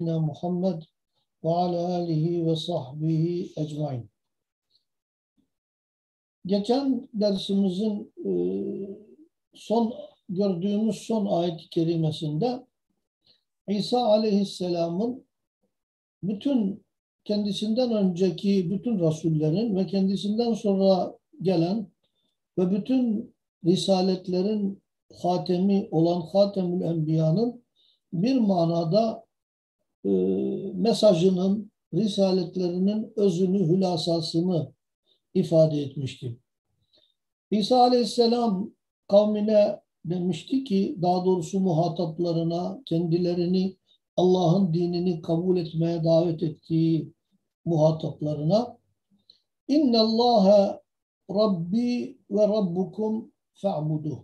Ve ala alihi ve sahbihi ecmain. Geçen dersimizin e, son gördüğümüz son ayet-i kerimesinde İsa aleyhisselamın bütün kendisinden önceki bütün rasullerin ve kendisinden sonra gelen ve bütün risaletlerin hatemi olan Hatemül Enbiya'nın bir manada e, mesajının, risaletlerinin özünü, hülasasını ifade etmişti. İsa Aleyhisselam kavmine demişti ki, daha doğrusu muhataplarına, kendilerini Allah'ın dinini kabul etmeye davet ettiği muhataplarına İnne Allahe Rabbi ve Rabbukum fe'buduh.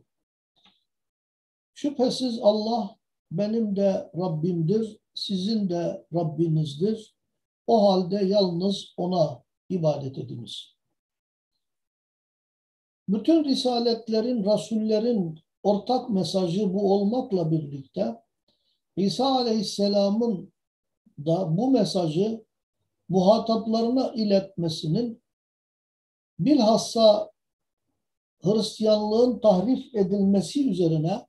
Şüphesiz Allah benim de Rabbimdir, sizin de Rabbinizdir. O halde yalnız ona ibadet ediniz. Bütün risaletlerin, rasullerin ortak mesajı bu olmakla birlikte İsa Aleyhisselam'ın da bu mesajı muhataplarına iletmesinin bilhassa Hristiyanlığın tahrif edilmesi üzerine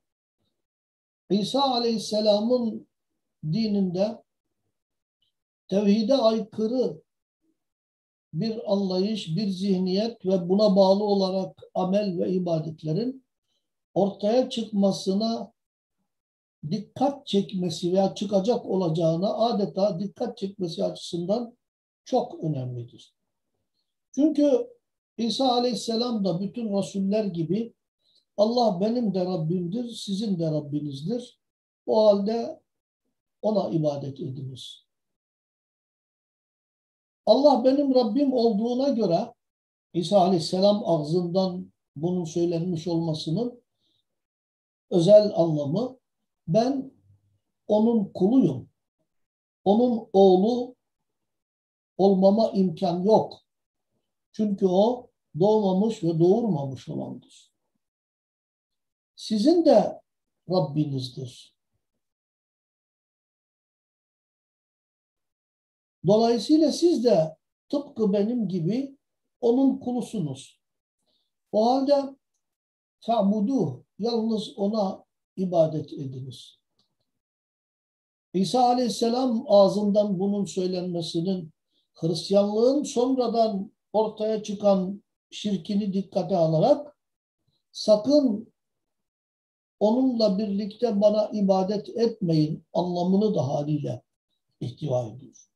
İsa Aleyhisselam'ın dininde tevhide aykırı bir anlayış, bir zihniyet ve buna bağlı olarak amel ve ibadetlerin ortaya çıkmasına dikkat çekmesi veya çıkacak olacağına adeta dikkat çekmesi açısından çok önemlidir. Çünkü İsa Aleyhisselam da bütün Resuller gibi Allah benim de Rabbimdir, sizin de Rabbinizdir. O halde ona ibadet ediniz. Allah benim Rabbim olduğuna göre İsa Aleyhisselam ağzından bunun söylenmiş olmasının özel anlamı ben onun kuluyum. Onun oğlu olmama imkan yok. Çünkü o doğmamış ve doğurmamış olandır sizin de Rabbinizdir. Dolayısıyla siz de tıpkı benim gibi onun kulusunuz. O halde ta'budu yalnız ona ibadet ediniz. İsa Aleyhisselam ağzından bunun söylenmesinin Hristiyanlığın sonradan ortaya çıkan şirkini dikkate alarak sakın onunla birlikte bana ibadet etmeyin anlamını da haliyle ihtiva ediyor.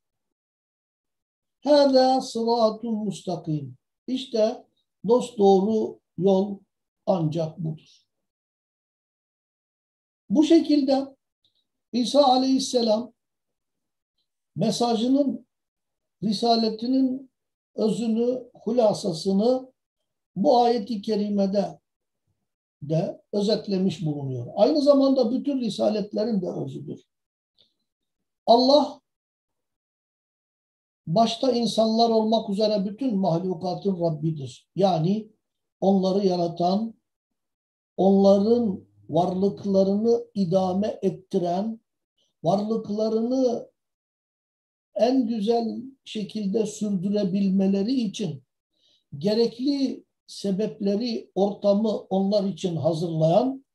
Hâzâ sıratun mustakim. İşte dost doğru yol ancak budur. Bu şekilde İsa aleyhisselam mesajının, risaletinin özünü, hulasasını bu ayeti kerimede de özetlemiş bulunuyor. Aynı zamanda bütün risaletlerin de özüdür. Allah başta insanlar olmak üzere bütün mahlukatın Rabbidir. Yani onları yaratan, onların varlıklarını idame ettiren, varlıklarını en güzel şekilde sürdürebilmeleri için gerekli sebepleri, ortamı onlar için hazırlayan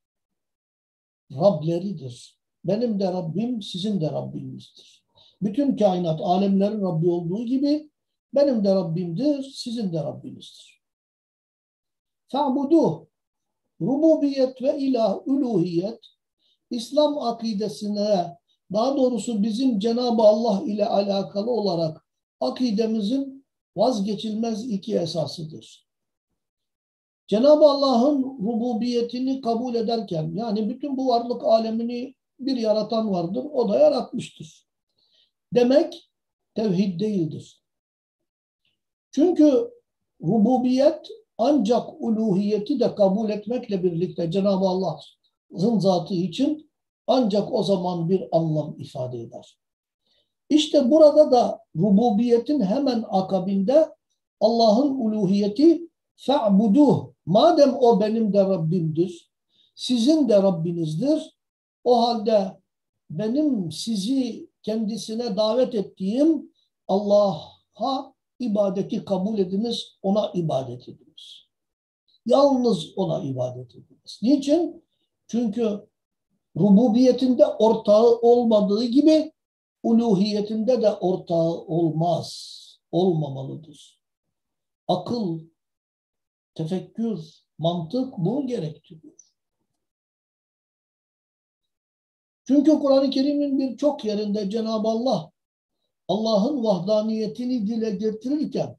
Rableridir. Benim de Rabbim, sizin de Rabbinizdir. Bütün kainat, alemlerin Rabbi olduğu gibi benim de Rabbimdir, sizin de Rabbinizdir. Fa'buduh, rububiyet ve ilah, uluhiyet, İslam akidesine, daha doğrusu bizim Cenab-ı Allah ile alakalı olarak akidemizin vazgeçilmez iki esasıdır. Cenab-ı Allah'ın rububiyetini kabul ederken yani bütün bu varlık alemini bir yaratan vardır. O da yaratmıştır. Demek tevhid değildir. Çünkü rububiyet ancak uluhiyeti de kabul etmekle birlikte Cenab-ı Allah'ın zatı için ancak o zaman bir anlam ifade eder. İşte burada da rububiyetin hemen akabinde Allah'ın uluhiyeti fe'buduh Madem o benim de Rabbimdir, sizin de Rabbinizdir, o halde benim sizi kendisine davet ettiğim Allah'a ibadeti kabul ediniz, ona ibadet ediniz. Yalnız ona ibadet ediniz. Niçin? Çünkü rububiyetinde ortağı olmadığı gibi uluhiyetinde de ortağı olmaz, olmamalıdır. Akıl, tefekkür, mantık bunu gerektiriyor. Çünkü Kur'an-ı Kerim'in birçok yerinde Cenab-ı Allah Allah'ın vahdaniyetini dile getirirken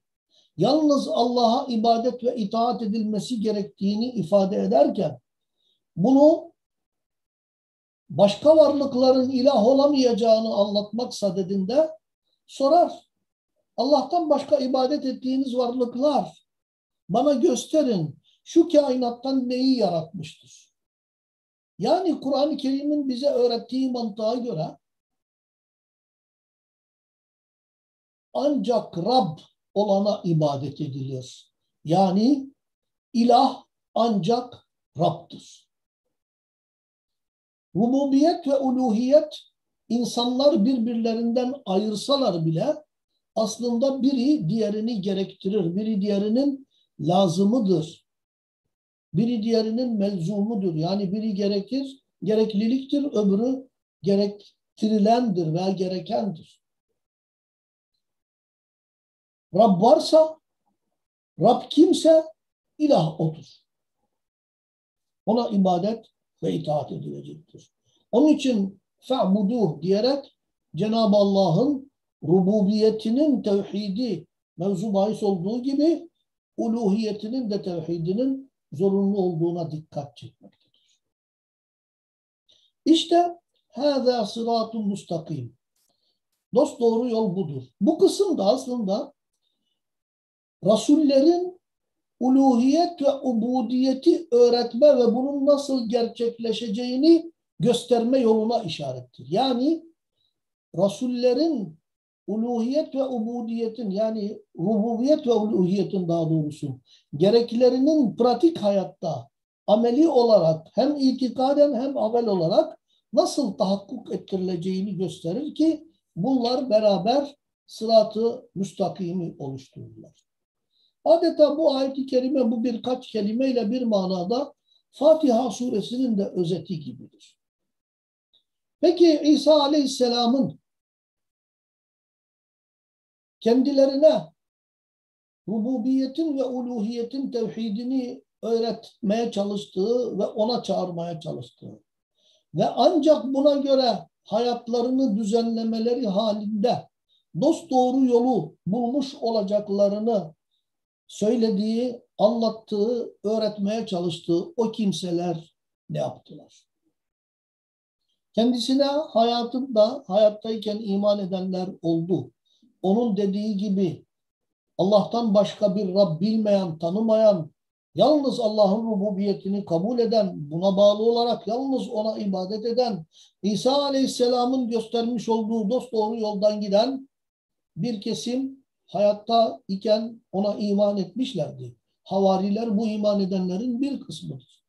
yalnız Allah'a ibadet ve itaat edilmesi gerektiğini ifade ederken bunu başka varlıkların ilah olamayacağını anlatmak sadedinde sorar. Allah'tan başka ibadet ettiğiniz varlıklar bana gösterin şu kainattan neyi yaratmıştır? Yani Kur'an-ı Kerim'in bize öğrettiği mantığa göre ancak Rab olana ibadet edilir. Yani ilah ancak Rab'dır. Rububiyet ve uluhiyet insanlar birbirlerinden ayırsalar bile aslında biri diğerini gerektirir. Biri diğerinin lazımıdır. Biri diğerinin melzumudur. Yani biri gerekir, gerekliliktir, öbürü gerektirilendir veya gerekendir. Rab varsa, Rab kimse ilah odur. Ona ibadet ve itaat edilecektir. Onun için fe'buduh diyerek Cenab-ı Allah'ın rububiyetinin tevhidi mevzu bahis olduğu gibi uluhiyetinin de tevhidinin zorunlu olduğuna dikkat çekmektedir. İşte hâzâ sıratun mustakim. Dost doğru yol budur. Bu kısım da aslında Rasullerin uluhiyet ve ubudiyeti öğretme ve bunun nasıl gerçekleşeceğini gösterme yoluna işarettir. Yani Rasullerin uluhiyet ve ubudiyetin yani rububiyet ve uluhiyetin daha doğrusu gereklerinin pratik hayatta ameli olarak hem itikaden hem amel olarak nasıl tahakkuk ettirileceğini gösterir ki bunlar beraber sıratı müstakimi oluştururlar. Adeta bu ayet-i kerime bu birkaç kelimeyle bir manada Fatiha suresinin de özeti gibidir. Peki İsa Aleyhisselam'ın kendilerine rububiyetin ve uluhiyetin tevhidini öğretmeye çalıştığı ve ona çağırmaya çalıştığı ve ancak buna göre hayatlarını düzenlemeleri halinde dost doğru yolu bulmuş olacaklarını söylediği, anlattığı, öğretmeye çalıştığı o kimseler ne yaptılar? Kendisine hayatında, hayattayken iman edenler oldu. Onun dediği gibi Allah'tan başka bir Rab bilmeyen, tanımayan, yalnız Allah'ın rububiyetini kabul eden, buna bağlı olarak yalnız ona ibadet eden, İsa Aleyhisselam'ın göstermiş olduğu dost doğru yoldan giden bir kesim hayatta iken ona iman etmişlerdi. Havariler bu iman edenlerin bir kısmıdır.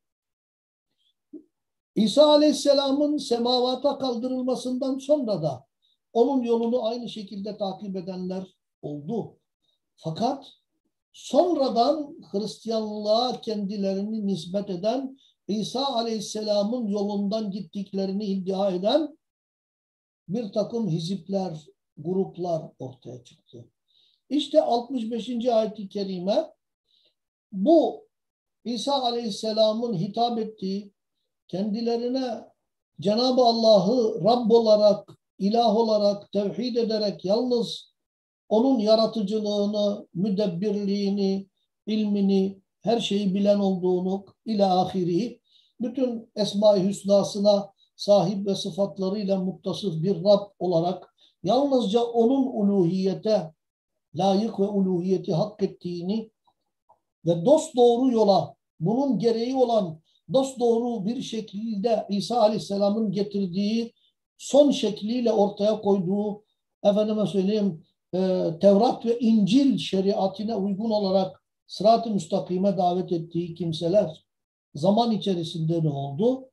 İsa Aleyhisselam'ın semavata kaldırılmasından sonra da onun yolunu aynı şekilde takip edenler oldu. Fakat sonradan Hristiyanlığa kendilerini nispet eden İsa Aleyhisselam'ın yolundan gittiklerini iddia eden bir takım hizipler, gruplar ortaya çıktı. İşte 65. ayet-i kerime bu İsa Aleyhisselam'ın hitap ettiği kendilerine Cenab-ı Allah'ı Rabb olarak, ilah olarak tevhid ederek yalnız onun yaratıcılığını, müdebbirliğini, ilmini, her şeyi bilen olduğunu ila ahiri, bütün Esma-i Hüsna'sına sahip ve sıfatlarıyla muttasıf bir Rab olarak yalnızca onun uluhiyete layık ve uluhiyeti hak ettiğini ve dost doğru yola bunun gereği olan dost doğru bir şekilde İsa Aleyhisselam'ın getirdiği son şekliyle ortaya koyduğu efendime söyleyeyim e, Tevrat ve İncil şeriatine uygun olarak sırat-ı müstakime davet ettiği kimseler zaman içerisinde ne oldu?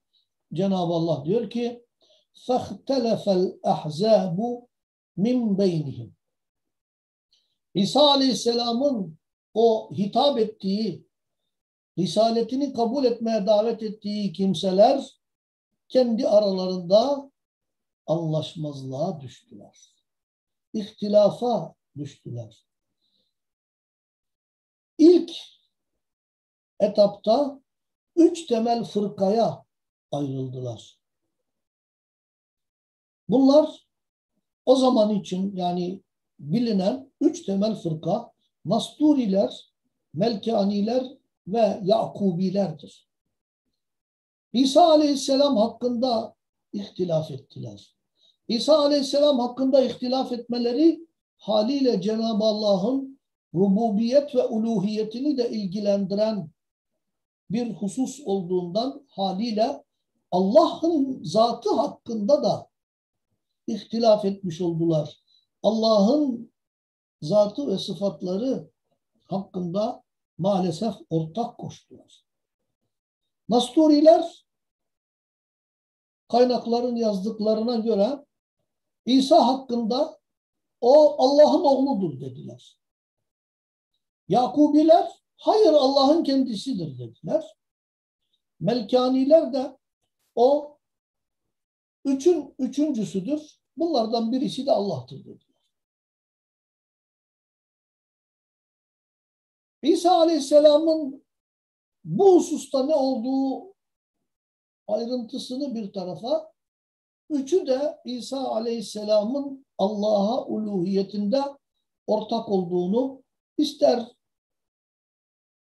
Cenab-ı Allah diyor ki فَاخْتَلَفَ الْأَحْزَابُ min beynihim. İsa Aleyhisselam'ın o hitap ettiği, risaletini kabul etmeye davet ettiği kimseler kendi aralarında anlaşmazlığa düştüler. İhtilafa düştüler. İlk etapta üç temel fırkaya ayrıldılar. Bunlar o zaman için yani bilinen üç temel fırka Nasturiler, Melkaniler ve Yakubilerdir. İsa Aleyhisselam hakkında ihtilaf ettiler. İsa Aleyhisselam hakkında ihtilaf etmeleri haliyle Cenab-ı Allah'ın rububiyet ve uluhiyetini de ilgilendiren bir husus olduğundan haliyle Allah'ın zatı hakkında da ihtilaf etmiş oldular. Allah'ın zatı ve sıfatları hakkında maalesef ortak koştular. Nasturiler kaynakların yazdıklarına göre İsa hakkında o Allah'ın oğludur dediler. Yakubiler hayır Allah'ın kendisidir dediler. Melkaniler de o üçün üçüncüsüdür. Bunlardan birisi de Allah'tır dediler. İsa Aleyhisselam'ın bu hususta ne olduğu ayrıntısını bir tarafa, üçü de İsa Aleyhisselam'ın Allah'a uluhiyetinde ortak olduğunu ister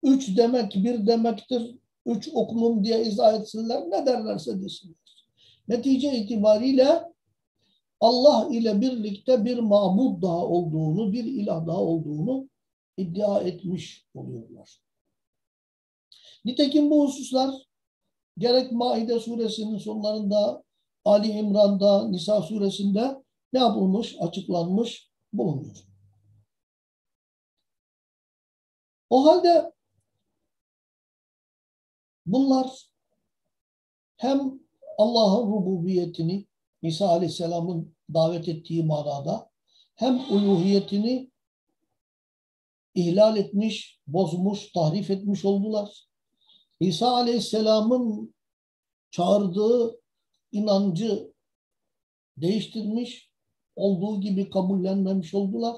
üç demek bir demektir, üç okulum diye izah etsinler, ne derlerse desinler. Netice itibariyle Allah ile birlikte bir mabud daha olduğunu, bir ilah daha olduğunu iddia etmiş oluyorlar. Nitekim bu hususlar gerek Maide suresinin sonlarında, Ali İmran'da, Nisa suresinde ne yapılmış, açıklanmış bulunuyor. O halde bunlar hem Allah'ın rububiyetini İsa Aleyhisselam'ın davet ettiği manada hem uluhiyetini ihlal etmiş, bozmuş, tahrif etmiş oldular. İsa Aleyhisselam'ın çağırdığı inancı değiştirmiş, olduğu gibi kabullenmemiş oldular.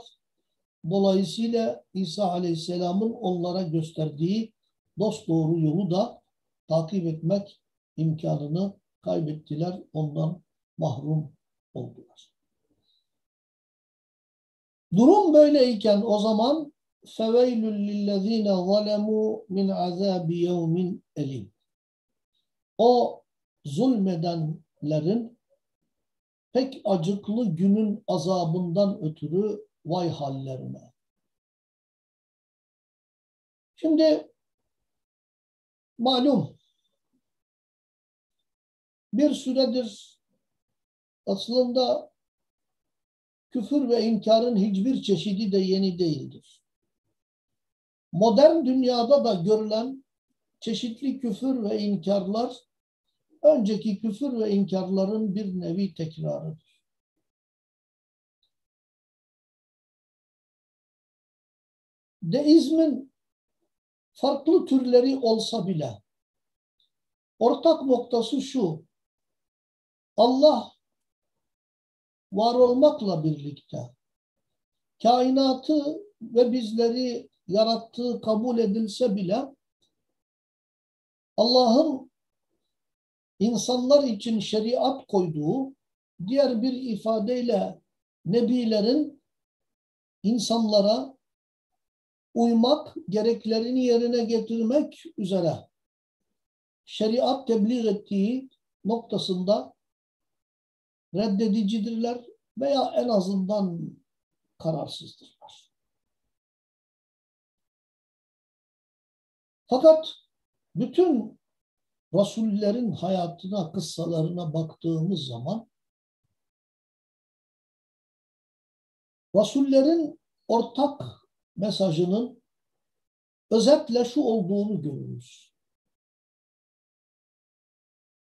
Dolayısıyla İsa Aleyhisselam'ın onlara gösterdiği dost doğru yolu da takip etmek imkanını kaybettiler. Ondan mahrum oldular. Durum böyleyken o zaman فَوَيْلٌ لِلَّذ۪ينَ ظَلَمُوا مِنْ عَذَابِ يَوْمٍ elim. O zulmedenlerin pek acıklı günün azabından ötürü vay hallerine. Şimdi malum bir süredir aslında küfür ve inkarın hiçbir çeşidi de yeni değildir. Modern dünyada da görülen çeşitli küfür ve inkarlar önceki küfür ve inkarların bir nevi tekrarıdır. Deizmin farklı türleri olsa bile ortak noktası şu. Allah var olmakla birlikte kainatı ve bizleri yarattığı kabul edilse bile Allah'ın insanlar için şeriat koyduğu diğer bir ifadeyle nebilerin insanlara uymak, gereklerini yerine getirmek üzere şeriat tebliğ ettiği noktasında reddedicidirler veya en azından kararsızdırlar. Fakat bütün Rasullerin hayatına, kıssalarına baktığımız zaman Rasullerin ortak mesajının özetle şu olduğunu görürüz.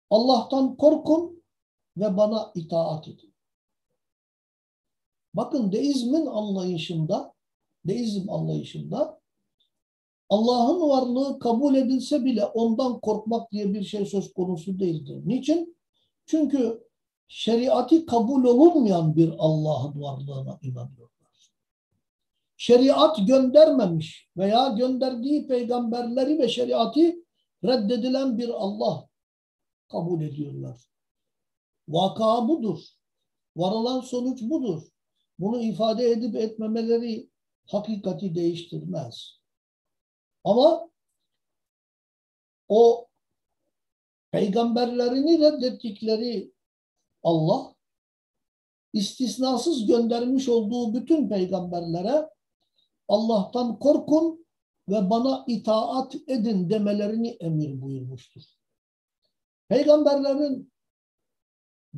Allah'tan korkun ve bana itaat edin. Bakın deizmin anlayışında, deizm anlayışında Allah'ın varlığı kabul edilse bile ondan korkmak diye bir şey söz konusu değildir. Niçin? Çünkü şeriatı kabul olunmayan bir Allah'ın varlığına inanıyorlar. Şeriat göndermemiş veya gönderdiği peygamberleri ve şeriatı reddedilen bir Allah kabul ediyorlar. Vaka budur. Varılan sonuç budur. Bunu ifade edip etmemeleri hakikati değiştirmez. Ama o peygamberlerini reddettikleri Allah istisnasız göndermiş olduğu bütün peygamberlere Allah'tan korkun ve bana itaat edin demelerini emir buyurmuştur. Peygamberlerin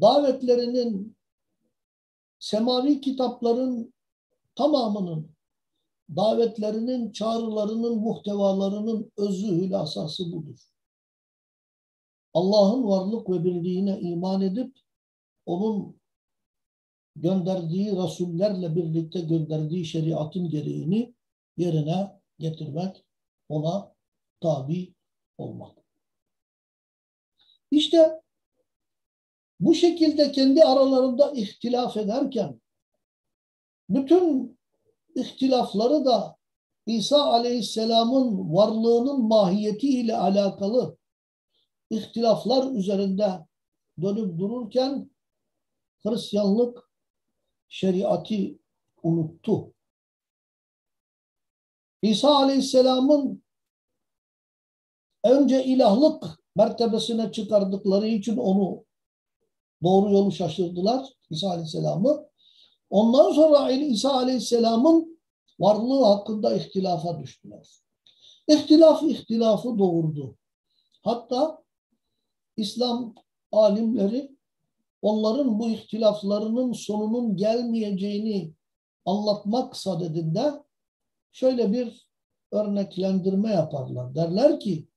davetlerinin semavi kitapların tamamının davetlerinin, çağrılarının, muhtevalarının özü hülasası budur. Allah'ın varlık ve birliğine iman edip onun gönderdiği rasullerle birlikte gönderdiği şeriatın gereğini yerine getirmek, ona tabi olmak. İşte bu şekilde kendi aralarında ihtilaf ederken bütün ihtilafları da İsa Aleyhisselam'ın varlığının mahiyetiyle alakalı ihtilaflar üzerinde dönüp dururken Hristiyanlık şeriatı unuttu. İsa Aleyhisselam'ın önce ilahlık mertebesine çıkardıkları için onu doğru yolu şaşırdılar İsa Aleyhisselam'ı. Ondan sonra İsa Aleyhisselam'ın varlığı hakkında ihtilafa düştüler. İhtilaf ihtilafı doğurdu. Hatta İslam alimleri onların bu ihtilaflarının sonunun gelmeyeceğini anlatmak sadedinde şöyle bir örneklendirme yaparlar. Derler ki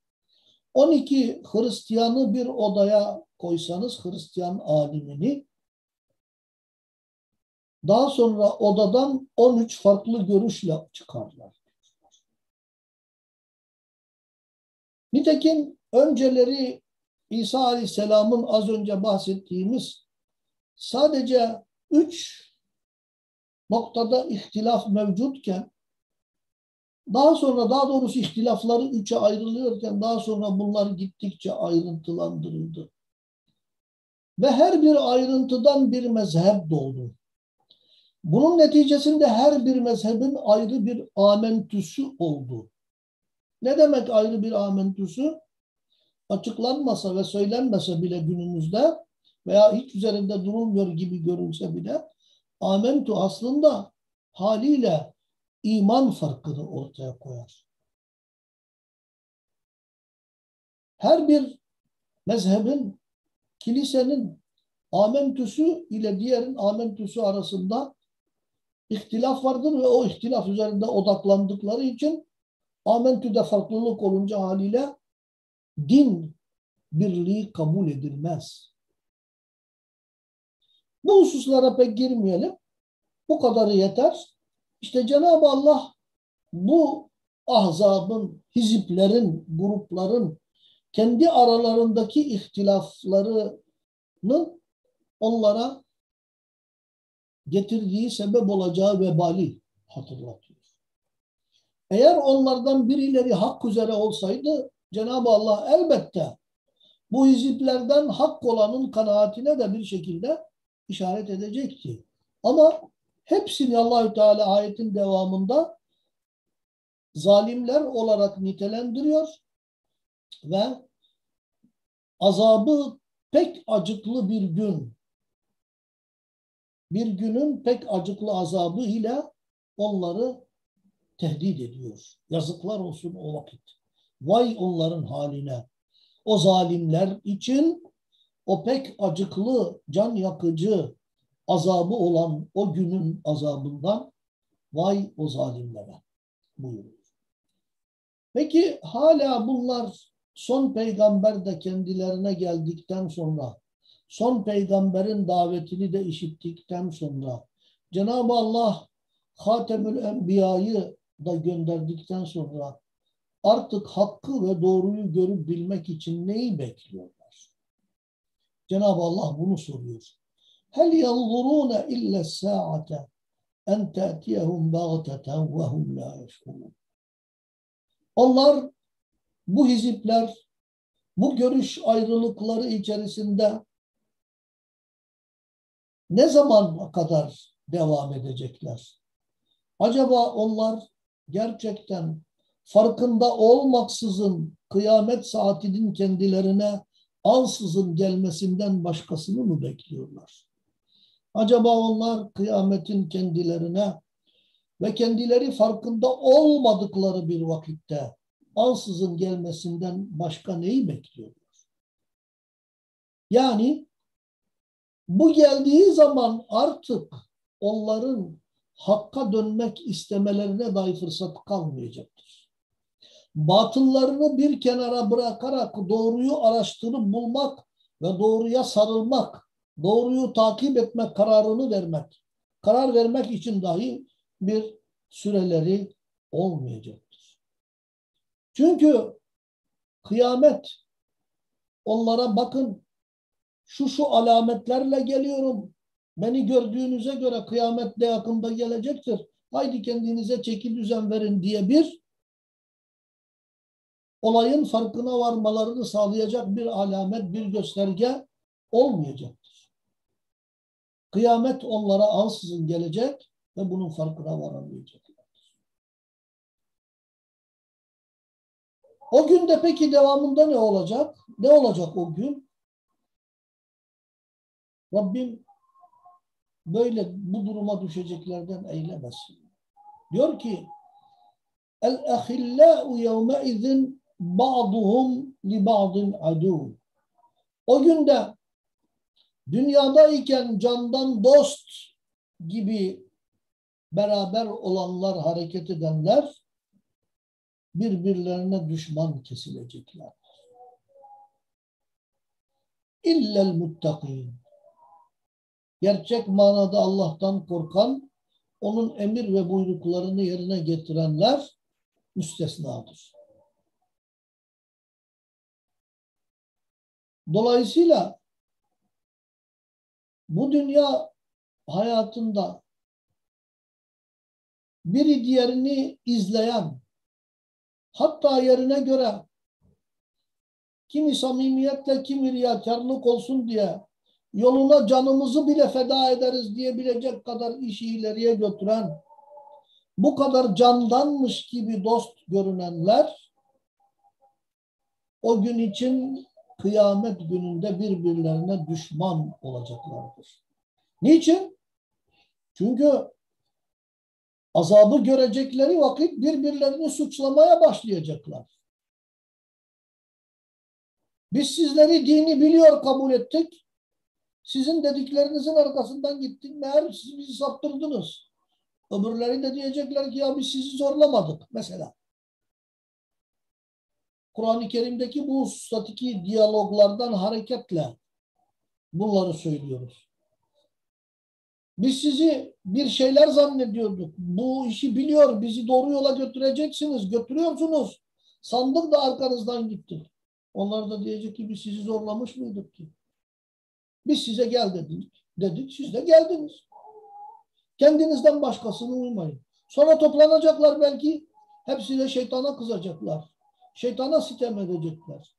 12 Hristiyanı bir odaya koysanız Hristiyan alimini daha sonra odadan 13 farklı görüşle çıkarlar. Nitekim önceleri İsa Aleyhisselam'ın az önce bahsettiğimiz sadece üç noktada ihtilaf mevcutken daha sonra daha doğrusu ihtilafları üçe ayrılıyorken daha sonra bunlar gittikçe ayrıntılandırıldı. Ve her bir ayrıntıdan bir mezhep doğdu. Bunun neticesinde her bir mezhebin ayrı bir amentüsü oldu. Ne demek ayrı bir amentüsü? Açıklanmasa ve söylenmese bile günümüzde veya hiç üzerinde durulmuyor gibi görünse bile amentü aslında haliyle iman farkını ortaya koyar. Her bir mezhebin, kilisenin amentüsü ile diğerin amentüsü arasında ihtilaf vardır ve o ihtilaf üzerinde odaklandıkları için amentüde farklılık olunca haliyle din birliği kabul edilmez. Bu hususlara pek girmeyelim. Bu kadarı yeter. İşte Cenab-ı Allah bu ahzabın, hiziplerin, grupların kendi aralarındaki ihtilaflarının onlara getirdiği sebep olacağı vebali hatırlatıyor. Eğer onlardan birileri hak üzere olsaydı Cenab-ı Allah elbette bu hiziplerden hak olanın kanaatine de bir şekilde işaret edecekti. Ama hepsini Allahü Teala ayetin devamında zalimler olarak nitelendiriyor ve azabı pek acıklı bir gün bir günün pek acıklı azabı ile onları tehdit ediyor. Yazıklar olsun o vakit. Vay onların haline. O zalimler için o pek acıklı, can yakıcı azabı olan o günün azabından vay o zalimlere buyuruyor. Peki hala bunlar son peygamber de kendilerine geldikten sonra son peygamberin davetini de işittikten sonra Cenab-ı Allah Hatemül Enbiya'yı da gönderdikten sonra artık hakkı ve doğruyu görüp bilmek için neyi bekliyorlar? Cenab-ı Allah bunu soruyor. Hel yanzuruna illa sa'ate en te'tiyehum bagteten ve hum la yeşkurun. Onlar bu hizipler bu görüş ayrılıkları içerisinde ne zaman kadar devam edecekler? Acaba onlar gerçekten farkında olmaksızın kıyamet saatinin kendilerine ansızın gelmesinden başkasını mı bekliyorlar? Acaba onlar kıyametin kendilerine ve kendileri farkında olmadıkları bir vakitte ansızın gelmesinden başka neyi bekliyorlar? Yani bu geldiği zaman artık onların hakka dönmek istemelerine dahi fırsat kalmayacaktır. Batıllarını bir kenara bırakarak doğruyu araştırıp bulmak ve doğruya sarılmak, doğruyu takip etmek kararını vermek, karar vermek için dahi bir süreleri olmayacaktır. Çünkü kıyamet onlara bakın şu şu alametlerle geliyorum. Beni gördüğünüze göre kıyamet de yakında gelecektir. Haydi kendinize çeki düzen verin diye bir olayın farkına varmalarını sağlayacak bir alamet, bir gösterge olmayacaktır. Kıyamet onlara ansızın gelecek ve bunun farkına varamayacaklardır. O günde peki devamında ne olacak? Ne olacak o gün? Rabbim böyle bu duruma düşeceklerden eylemesin. Diyor ki El-ahillâ'u yevmeizin ba'duhum li ba'din adu. O günde dünyadayken candan dost gibi beraber olanlar, hareket edenler birbirlerine düşman kesilecekler. İllel muttakin. Gerçek manada Allah'tan korkan, onun emir ve buyruklarını yerine getirenler müstesnadır. Dolayısıyla bu dünya hayatında biri diğerini izleyen, hatta yerine göre kimi samimiyetle, kimi riyakarlık olsun diye yoluna canımızı bile feda ederiz diyebilecek kadar işi ileriye götüren, bu kadar candanmış gibi dost görünenler o gün için kıyamet gününde birbirlerine düşman olacaklardır. Niçin? Çünkü azabı görecekleri vakit birbirlerini suçlamaya başlayacaklar. Biz sizleri dini biliyor kabul ettik. Sizin dediklerinizin arkasından gittik. Meğer siz bizi saptırdınız. Öbürleri de diyecekler ki ya biz sizi zorlamadık mesela. Kur'an-ı Kerim'deki bu statiki diyaloglardan hareketle bunları söylüyoruz. Biz sizi bir şeyler zannediyorduk. Bu işi biliyor, bizi doğru yola götüreceksiniz, götürüyorsunuz. Sandık da arkanızdan gitti. Onlar da diyecek ki biz sizi zorlamış mıydık ki? Biz size gel dedik. Dedik, siz de geldiniz. Kendinizden başkasını uymayın. Sonra toplanacaklar belki. Hepsi de şeytana kızacaklar. Şeytana sitem edecekler.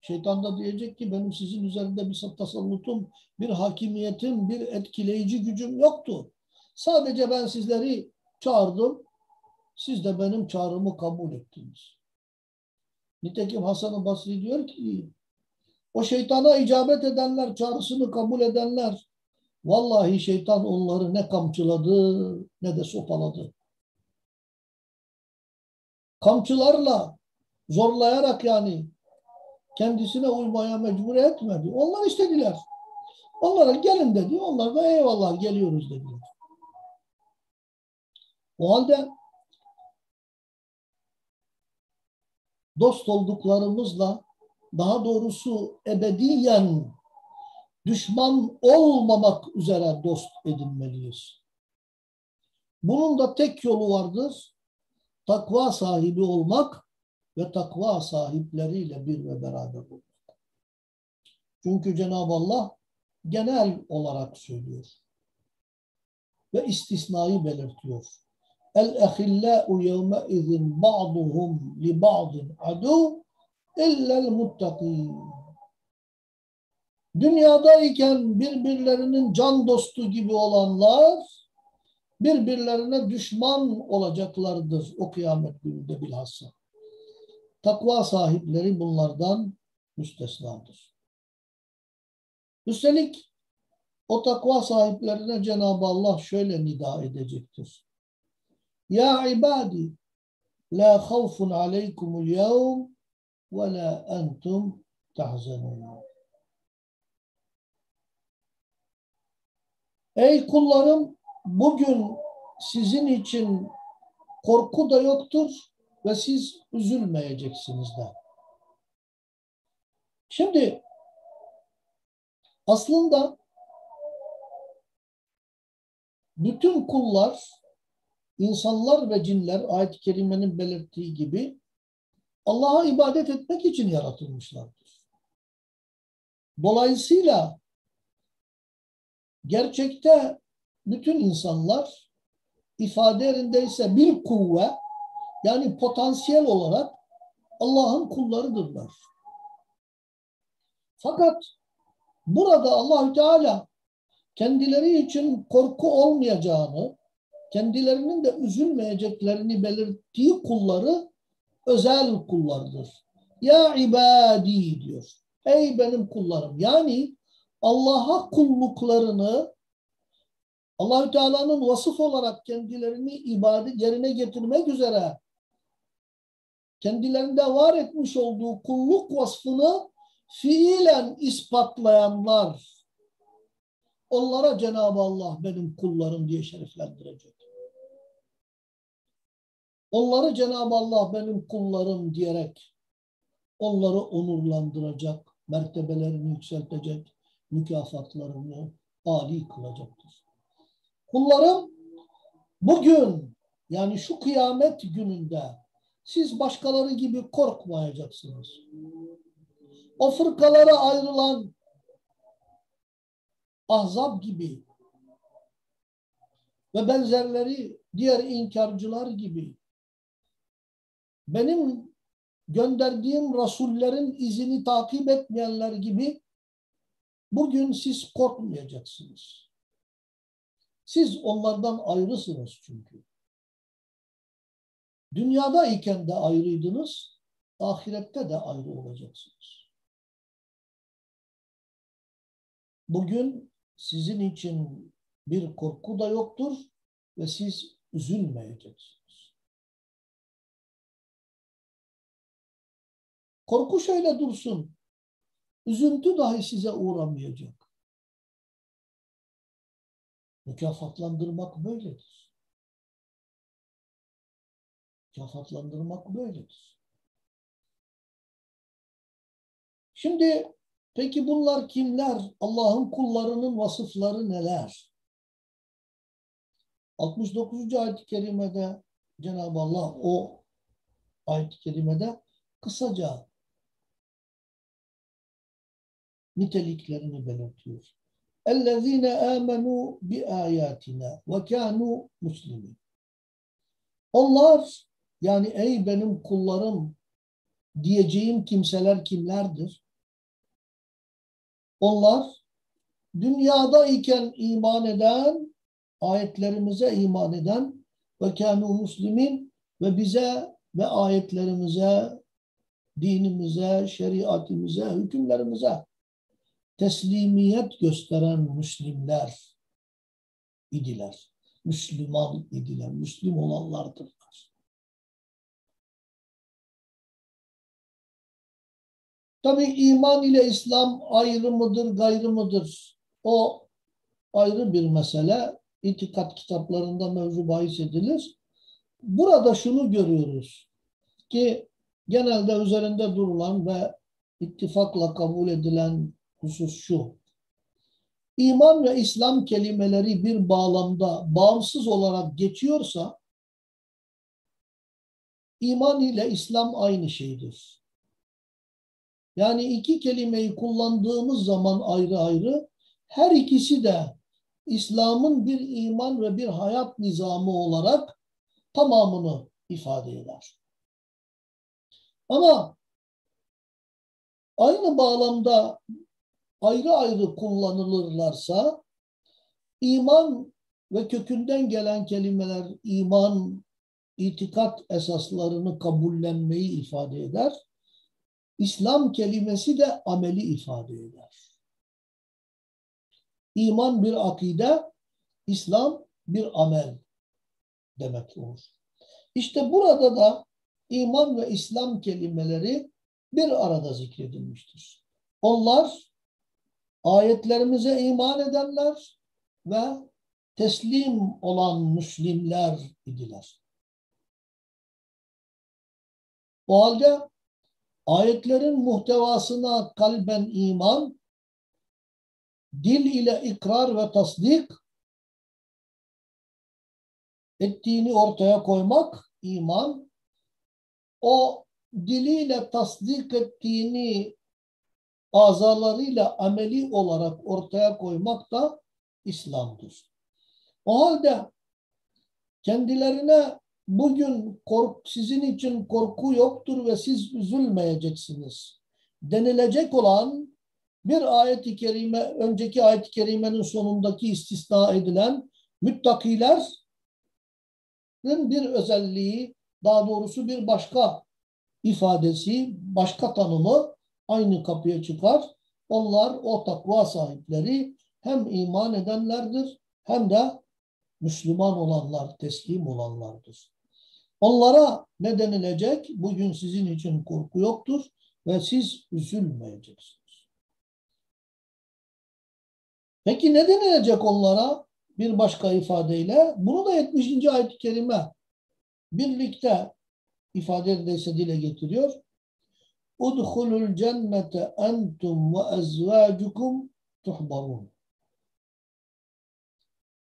Şeytan da diyecek ki benim sizin üzerinde bir tasallutum, bir hakimiyetim, bir etkileyici gücüm yoktu. Sadece ben sizleri çağırdım. Siz de benim çağrımı kabul ettiniz. Nitekim Hasan-ı Basri diyor ki o şeytana icabet edenler, çağrısını kabul edenler vallahi şeytan onları ne kamçıladı ne de sopaladı. Kamçılarla zorlayarak yani kendisine uymaya mecbur etmedi. Onlar istediler. Onlara gelin dedi. Onlar da eyvallah geliyoruz dediler. O halde dost olduklarımızla daha doğrusu ebediyen düşman olmamak üzere dost edinmeliyiz. Bunun da tek yolu vardır. Takva sahibi olmak ve takva sahipleriyle bir ve beraber olmak. Çünkü Cenab-ı Allah genel olarak söylüyor. Ve istisnayı belirtiyor. El-ehillâ'u yevme izin ba'duhum li ba'din adu illel muttakîn. Dünyadayken birbirlerinin can dostu gibi olanlar birbirlerine düşman olacaklardır o kıyamet gününde bilhassa. Takva sahipleri bunlardan müstesnadır. Üstelik o takva sahiplerine Cenab-ı Allah şöyle nida edecektir. Ya ibadi la havfun aleykumul yevm ve la entum tahzenun. Ey kullarım bugün sizin için korku da yoktur ve siz üzülmeyeceksiniz de. Şimdi aslında bütün kullar, insanlar ve cinler ayet-i kerimenin belirttiği gibi Allah'a ibadet etmek için yaratılmışlardır. Dolayısıyla gerçekte bütün insanlar ifade yerindeyse bir kuvve yani potansiyel olarak Allah'ın kullarıdırlar. Fakat burada Allahü Teala kendileri için korku olmayacağını, kendilerinin de üzülmeyeceklerini belirttiği kulları özel kullardır. Ya ibadi diyor. Ey benim kullarım. Yani Allah'a kulluklarını Allahü Teala'nın vasıf olarak kendilerini ibadet yerine getirmek üzere kendilerinde var etmiş olduğu kulluk vasfını fiilen ispatlayanlar onlara Cenab-ı Allah benim kullarım diye şereflendirecek. Onları Cenab-ı Allah benim kullarım diyerek onları onurlandıracak, mertebelerini yükseltecek, mükafatlarını âli kılacaktır. Kullarım bugün yani şu kıyamet gününde siz başkaları gibi korkmayacaksınız. O fırkalara ayrılan ahzab gibi ve benzerleri diğer inkarcılar gibi benim gönderdiğim rasullerin izini takip etmeyenler gibi bugün siz korkmayacaksınız. Siz onlardan ayrısınız çünkü. Dünyada iken de ayrıydınız, ahirette de ayrı olacaksınız. Bugün sizin için bir korku da yoktur ve siz üzülmeyeceksiniz. Korku şöyle dursun. Üzüntü dahi size uğramayacak. Mükafatlandırmak böyledir. Mükafatlandırmak böyledir. Şimdi peki bunlar kimler? Allah'ın kullarının vasıfları neler? 69. ayet-i kerimede Cenab-ı Allah o ayet-i kerimede kısaca niteliklerini belirtiyor. اَلَّذ۪ينَ آمَنُوا بِآيَاتِنَا وَكَانُوا مُسْلِمِينَ Onlar yani ey benim kullarım diyeceğim kimseler kimlerdir? Onlar dünyada iken iman eden, ayetlerimize iman eden ve kânû muslimin ve bize ve ayetlerimize, dinimize, şeriatimize, hükümlerimize teslimiyet gösteren Müslimler idiler. Müslüman idiler. Müslim olanlardırlar. Tabi iman ile İslam ayrı mıdır, gayrı mıdır? O ayrı bir mesele. İtikat kitaplarında mevzu bahis edilir. Burada şunu görüyoruz ki genelde üzerinde durulan ve ittifakla kabul edilen husus şu. iman ve İslam kelimeleri bir bağlamda bağımsız olarak geçiyorsa iman ile İslam aynı şeydir. Yani iki kelimeyi kullandığımız zaman ayrı ayrı her ikisi de İslam'ın bir iman ve bir hayat nizamı olarak tamamını ifade eder. Ama aynı bağlamda ayrı ayrı kullanılırlarsa iman ve kökünden gelen kelimeler iman, itikat esaslarını kabullenmeyi ifade eder. İslam kelimesi de ameli ifade eder. İman bir akide, İslam bir amel demek olur. İşte burada da iman ve İslam kelimeleri bir arada zikredilmiştir. Onlar ayetlerimize iman edenler ve teslim olan Müslimler idiler. O halde ayetlerin muhtevasına kalben iman, dil ile ikrar ve tasdik ettiğini ortaya koymak iman, o diliyle tasdik ettiğini azalarıyla ameli olarak ortaya koymak da İslam'dır. O halde kendilerine bugün kork, sizin için korku yoktur ve siz üzülmeyeceksiniz denilecek olan bir ayet-i kerime, önceki ayet-i kerimenin sonundaki istisna edilen müttakilerin bir özelliği, daha doğrusu bir başka ifadesi, başka tanımı aynı kapıya çıkar. Onlar o takva sahipleri hem iman edenlerdir hem de Müslüman olanlar, teslim olanlardır. Onlara ne denilecek? Bugün sizin için korku yoktur ve siz üzülmeyeceksiniz. Peki ne denilecek onlara? Bir başka ifadeyle bunu da 70. ayet-i kerime birlikte ifade edilse dile getiriyor. Udhulul cennete entum ve ezvacukum.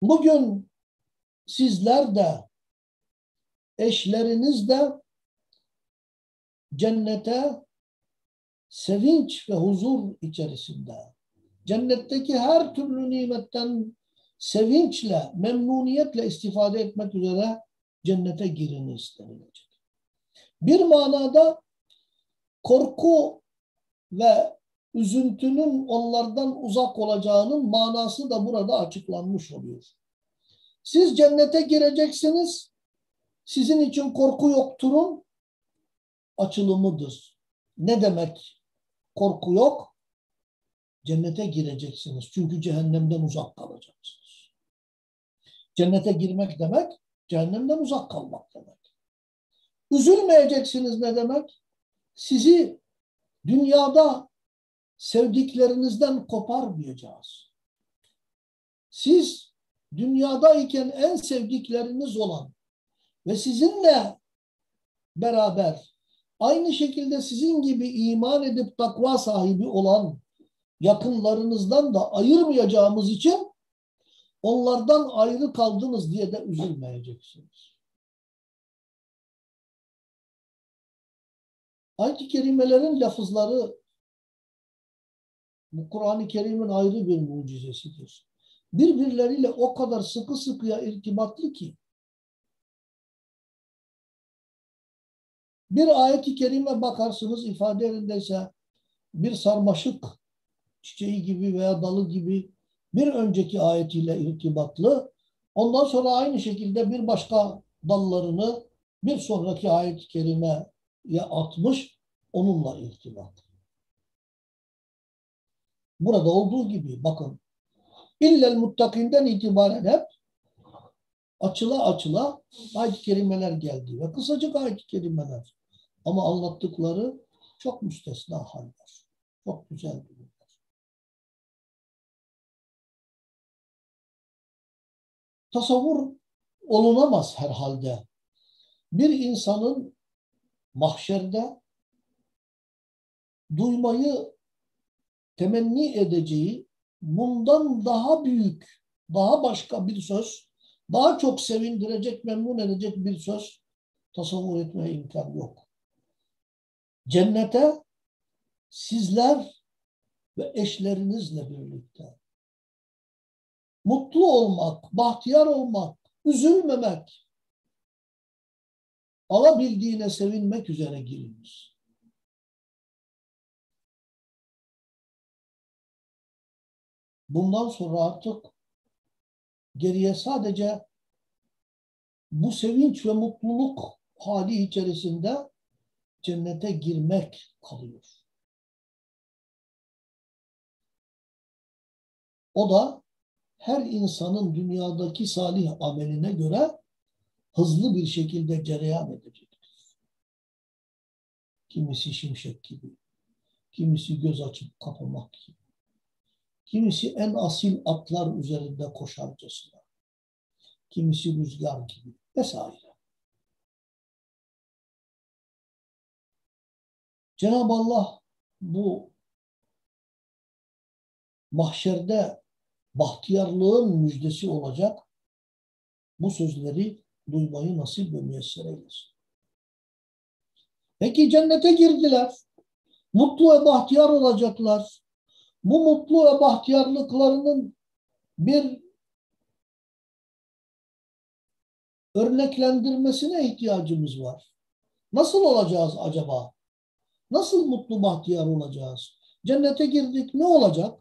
Bugün sizler de eşleriniz de cennete sevinç ve huzur içerisinde cennetteki her türlü nimetten sevinçle, memnuniyetle istifade etmek üzere cennete giriniz denilecek. Bir manada korku ve üzüntünün onlardan uzak olacağının manası da burada açıklanmış oluyor. Siz cennete gireceksiniz. Sizin için korku yokturun açılımıdır. Ne demek korku yok? Cennete gireceksiniz. Çünkü cehennemden uzak kalacaksınız. Cennete girmek demek cehennemden uzak kalmak demek. Üzülmeyeceksiniz ne demek? Sizi dünyada sevdiklerinizden koparmayacağız. Siz dünyadayken en sevdikleriniz olan ve sizinle beraber aynı şekilde sizin gibi iman edip takva sahibi olan yakınlarınızdan da ayırmayacağımız için onlardan ayrı kaldınız diye de üzülmeyeceksiniz. Ayet-i kerimelerin lafızları bu Kur'an-ı Kerim'in ayrı bir mucizesidir. Birbirleriyle o kadar sıkı sıkıya irtibatlı ki bir ayet-i kerime bakarsınız ifade yerindeyse bir sarmaşık çiçeği gibi veya dalı gibi bir önceki ayetiyle irtibatlı. Ondan sonra aynı şekilde bir başka dallarını bir sonraki ayet-i kerimeye atmış, onunla irtibat. Burada olduğu gibi bakın. İllel muttakinden itibaren hep açıla açıla ayet-i kerimeler geldi. Ve kısacık ayet-i kerimeler. Ama anlattıkları çok müstesna haller. Çok güzel durumlar. Tasavvur olunamaz herhalde. Bir insanın mahşerde duymayı temenni edeceği bundan daha büyük, daha başka bir söz, daha çok sevindirecek, memnun edecek bir söz tasavvur etmeye imkan yok. Cennete sizler ve eşlerinizle birlikte mutlu olmak, bahtiyar olmak, üzülmemek, alabildiğine sevinmek üzere giriniz. Bundan sonra artık geriye sadece bu sevinç ve mutluluk hali içerisinde cennete girmek kalıyor. O da her insanın dünyadaki salih ameline göre hızlı bir şekilde cereyan edecektir. Kimisi şimşek gibi, kimisi göz açıp kapamak gibi, kimisi en asil atlar üzerinde koşarcasına, kimisi rüzgar gibi vesaire. Cenab-ı Allah bu mahşerde bahtiyarlığın müjdesi olacak bu sözleri duymayı nasip ve müyesser eylesin. Peki cennete girdiler. Mutlu ve bahtiyar olacaklar. Bu mutlu ve bahtiyarlıklarının bir örneklendirmesine ihtiyacımız var. Nasıl olacağız acaba? Nasıl mutlu bahtiyar olacağız? Cennete girdik ne olacak?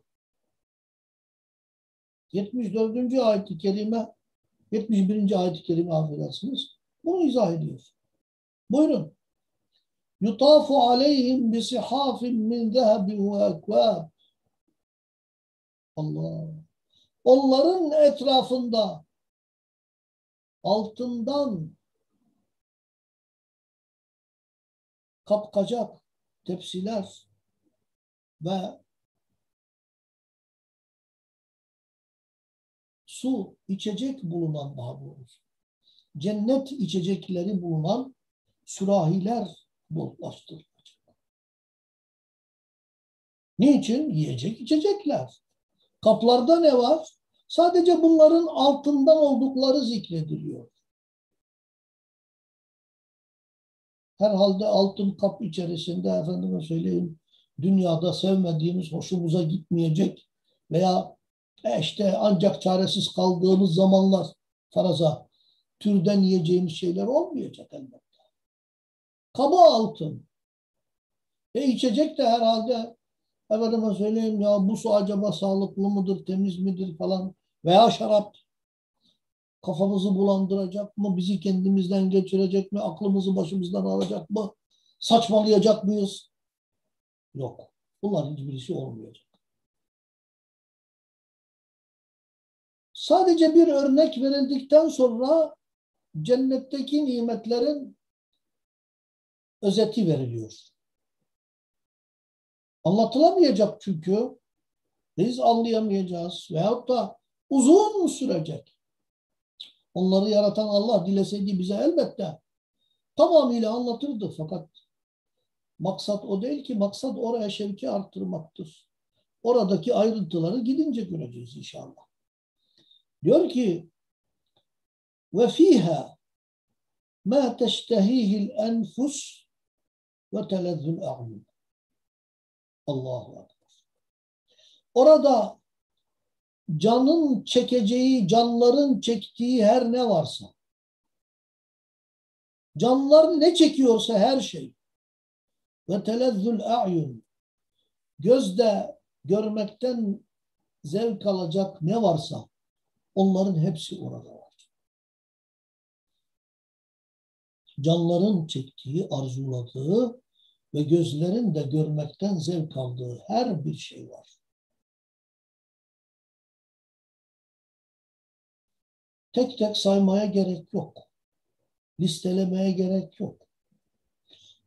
74. ayet-i kerime 71. ayet-i kerime affedersiniz. Bunu izah ediyor. Buyurun. Yutafu aleyhim bisihafin min zehebin ve ekvab. Allah. Onların etrafında altından kapkacak tepsiler ve su, içecek bulunan daha doğrusu. Cennet içecekleri bulunan sürahiler bollaştırılacak. Niçin? Yiyecek içecekler. Kaplarda ne var? Sadece bunların altından oldukları zikrediliyor. Herhalde altın kap içerisinde efendime söyleyeyim dünyada sevmediğimiz, hoşumuza gitmeyecek veya işte ancak çaresiz kaldığımız zamanlar faraza türden yiyeceğimiz şeyler olmayacak elbette. Kaba altın. E içecek de herhalde efendime söyleyeyim ya bu su acaba sağlıklı mıdır, temiz midir falan veya şarap kafamızı bulandıracak mı, bizi kendimizden geçirecek mi, aklımızı başımızdan alacak mı, saçmalayacak mıyız? Yok. Bunların hiçbirisi olmayacak. Sadece bir örnek verildikten sonra cennetteki nimetlerin özeti veriliyor. Anlatılamayacak çünkü biz anlayamayacağız veyahut da uzun sürecek. Onları yaratan Allah dileseydi bize elbette tamamıyla anlatırdı fakat maksat o değil ki maksat oraya şevki arttırmaktır. Oradaki ayrıntıları gidince göreceğiz inşallah. Diyor ki ve fiha ma teştehihil enfus ve telezzül a'yun. Allahu Ekber. Orada canın çekeceği, canların çektiği her ne varsa, canlar ne çekiyorsa her şey ve telezzül a'yun gözde görmekten zevk alacak ne varsa Onların hepsi orada var. Canların çektiği, arzuladığı ve gözlerin de görmekten zevk aldığı her bir şey var. Tek tek saymaya gerek yok. Listelemeye gerek yok.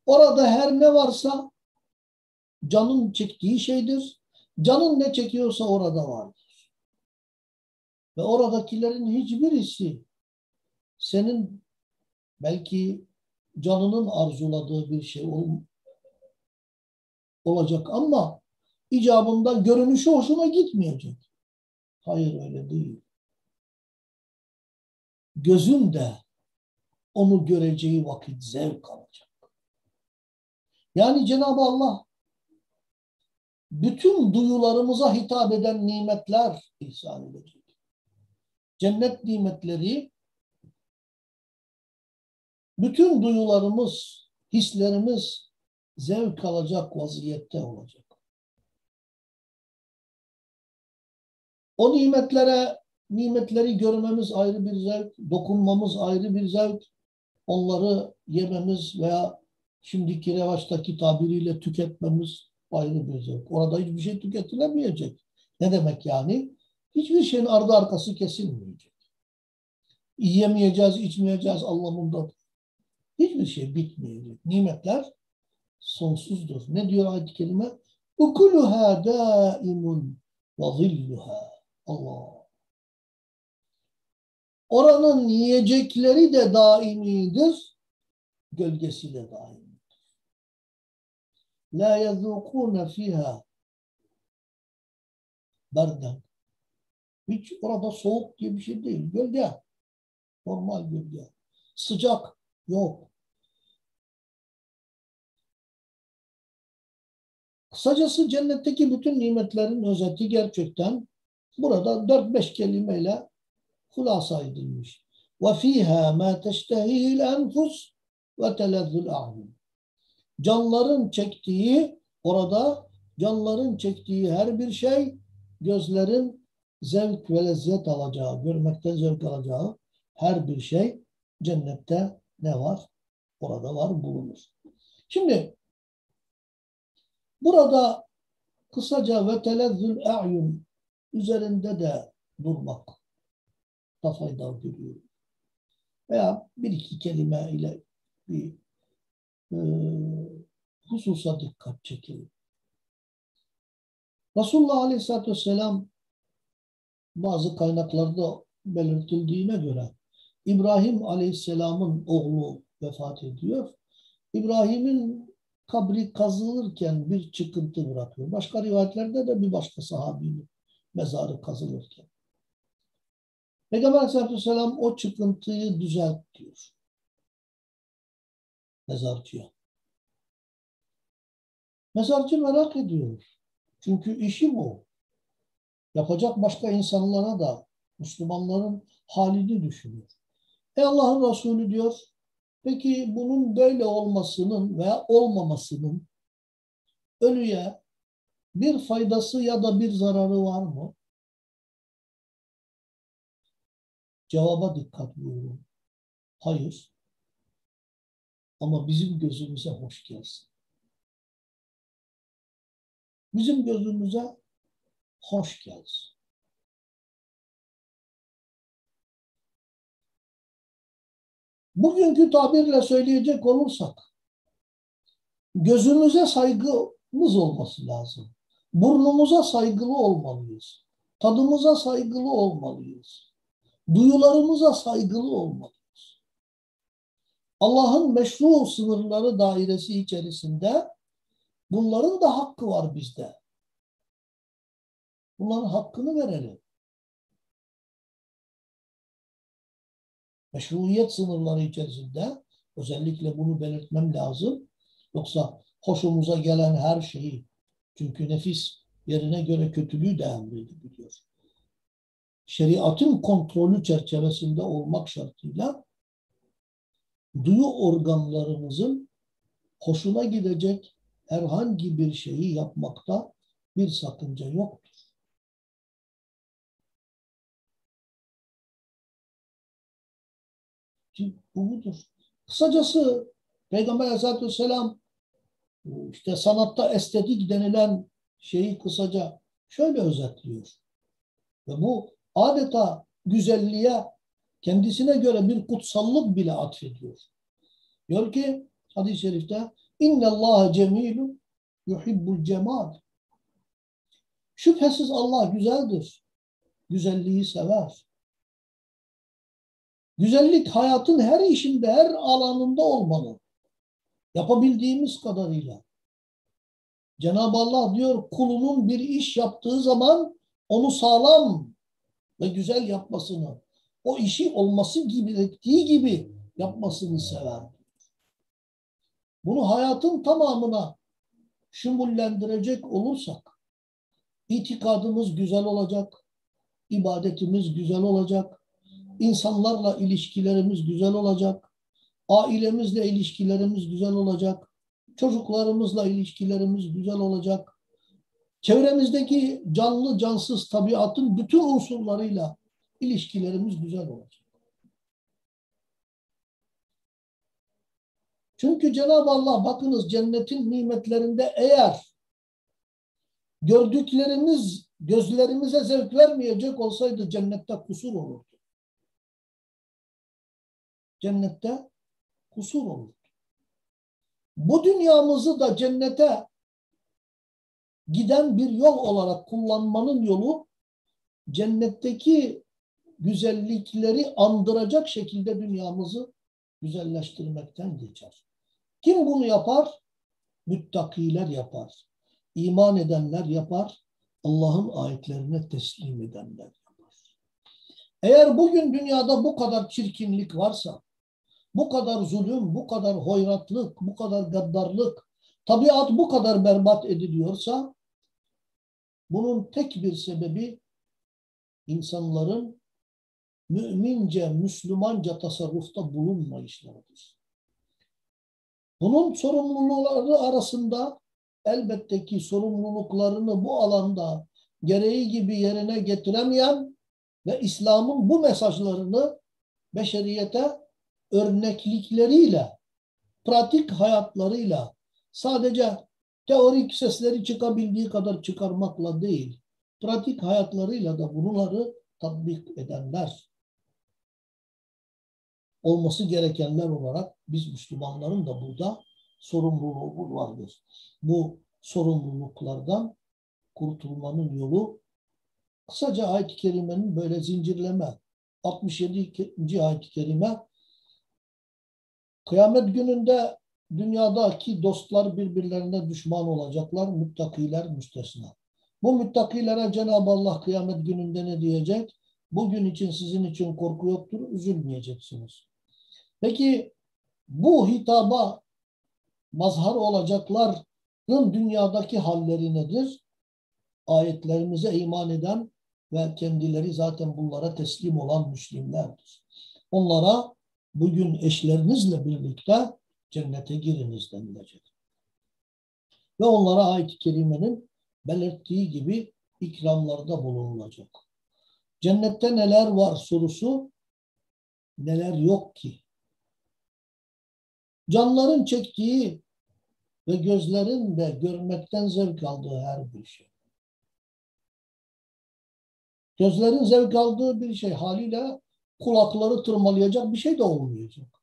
Orada her ne varsa canın çektiği şeydir. Canın ne çekiyorsa orada vardır. Ve oradakilerin hiçbirisi senin belki canının arzuladığı bir şey olacak ama icabında görünüşü hoşuna gitmeyecek. Hayır öyle değil. Gözün de onu göreceği vakit zevk alacak. Yani Cenab-ı Allah bütün duyularımıza hitap eden nimetler ihsan edecek. Cennet nimetleri bütün duyularımız, hislerimiz zevk alacak vaziyette olacak. O nimetlere, nimetleri görmemiz ayrı bir zevk, dokunmamız ayrı bir zevk, onları yememiz veya şimdiki revaçtaki tabiriyle tüketmemiz ayrı bir zevk. Orada hiçbir şey tüketilemeyecek. Ne demek yani? Hiçbir şeyin ardı arkası kesilmeyecek. Yiyemeyeceğiz, içmeyeceğiz anlamında. Hiçbir şey bitmeyecek. Nimetler sonsuzdur. Ne diyor ayet-i kerime? Ukuluha daimun ve zilluha. Allah. Oranın yiyecekleri de daimidir, gölgesi de daimidir. La yezukune fiha berden. Hiç orada soğuk diye bir şey değil. Gölge. Normal gölge. Sıcak yok. Kısacası cennetteki bütün nimetlerin özeti gerçekten burada 4-5 kelimeyle hulasa edilmiş. وَفِيهَا مَا تَشْتَهِهِ الْاَنْفُسِ وَتَلَذُّ الْاَعْيُنِ Canların çektiği, orada canların çektiği her bir şey gözlerin zevk ve lezzet alacağı, görmekten zevk alacağı her bir şey cennette ne var? Orada var, bulunur. Şimdi burada kısaca ve telezzül a'yun üzerinde de durmak da fayda görüyorum. Veya bir iki kelime ile bir e, hususa dikkat çekelim. Resulullah Aleyhisselatü Vesselam bazı kaynaklarda belirtildiğine göre İbrahim Aleyhisselam'ın oğlu vefat ediyor. İbrahim'in kabri kazılırken bir çıkıntı bırakıyor. Başka rivayetlerde de bir başka sahabinin mezarı kazılırken. Peygamber Aleyhisselatü Vesselam o çıkıntıyı düzelt diyor. Mezarcıya. Mezarcı merak ediyor. Çünkü işi bu. Yapacak başka insanlara da Müslümanların halini düşünüyor. Ey Allah'ın Resulü diyor, peki bunun böyle olmasının veya olmamasının ölüye bir faydası ya da bir zararı var mı? Cevaba dikkat buyurun. Hayır. Ama bizim gözümüze hoş gelsin. Bizim gözümüze hoş gelsin. Bugünkü tabirle söyleyecek olursak gözümüze saygımız olması lazım. Burnumuza saygılı olmalıyız. Tadımıza saygılı olmalıyız. Duyularımıza saygılı olmalıyız. Allah'ın meşru sınırları dairesi içerisinde bunların da hakkı var bizde. Bunların hakkını verelim. Meşruiyet sınırları içerisinde özellikle bunu belirtmem lazım. Yoksa hoşumuza gelen her şeyi çünkü nefis yerine göre kötülüğü de emredebiliyor. Şeriatın kontrolü çerçevesinde olmak şartıyla duyu organlarımızın hoşuna gidecek herhangi bir şeyi yapmakta bir sakınca yoktur. Bu budur. Kısacası Peygamber Aleyhisselatü Vesselam işte sanatta estetik denilen şeyi kısaca şöyle özetliyor. Ve bu adeta güzelliğe kendisine göre bir kutsallık bile atfediyor. Diyor ki hadis-i şerifte inne Allah cemilun yuhibbul cemal. Şüphesiz Allah güzeldir. Güzelliği sever. Güzellik hayatın her işinde, her alanında olmalı. Yapabildiğimiz kadarıyla. Cenab-ı Allah diyor kulunun bir iş yaptığı zaman onu sağlam ve güzel yapmasını, o işi olması gerektiği gibi yapmasını sever. Bunu hayatın tamamına şumullendirecek olursak, itikadımız güzel olacak, ibadetimiz güzel olacak, insanlarla ilişkilerimiz güzel olacak, ailemizle ilişkilerimiz güzel olacak, çocuklarımızla ilişkilerimiz güzel olacak, çevremizdeki canlı cansız tabiatın bütün unsurlarıyla ilişkilerimiz güzel olacak. Çünkü Cenab-ı Allah bakınız cennetin nimetlerinde eğer gördüklerimiz gözlerimize zevk vermeyecek olsaydı cennette kusur olurdu. Cennette kusur olurdu. Bu dünyamızı da cennete giden bir yol olarak kullanmanın yolu cennetteki güzellikleri andıracak şekilde dünyamızı güzelleştirmekten geçer. Kim bunu yapar? Müttakiler yapar. İman edenler yapar. Allah'ın ayetlerine teslim edenler yapar. Eğer bugün dünyada bu kadar çirkinlik varsa, bu kadar zulüm, bu kadar hoyratlık, bu kadar gaddarlık, tabiat bu kadar berbat ediliyorsa, bunun tek bir sebebi insanların mümince, Müslümanca tasarrufta bulunmayışlarıdır. Bunun sorumlulukları arasında elbette ki sorumluluklarını bu alanda gereği gibi yerine getiremeyen ve İslam'ın bu mesajlarını beşeriyete örneklikleriyle, pratik hayatlarıyla sadece teorik sesleri çıkabildiği kadar çıkarmakla değil, pratik hayatlarıyla da bunları tatbik edenler olması gerekenler olarak biz Müslümanların da burada sorumluluğu vardır. Bu sorumluluklardan kurtulmanın yolu kısaca ayet-i kerimenin böyle zincirleme 67. ayet-i kerime kıyamet gününde dünyadaki dostlar birbirlerine düşman olacaklar, muttakiler müstesna. Bu müttakilere Cenab-ı Allah kıyamet gününde ne diyecek? Bugün için sizin için korku yoktur, üzülmeyeceksiniz. Peki bu hitaba mazhar olacakların dünyadaki halleri nedir? Ayetlerimize iman eden ve kendileri zaten bunlara teslim olan Müslimlerdir. Onlara bugün eşlerinizle birlikte cennete giriniz denilecek. Ve onlara ayet-i belirttiği gibi ikramlarda bulunulacak. Cennette neler var sorusu neler yok ki? Canların çektiği ve gözlerin de görmekten zevk aldığı her bir şey. Gözlerin zevk aldığı bir şey haliyle kulakları tırmalayacak bir şey de olmayacak.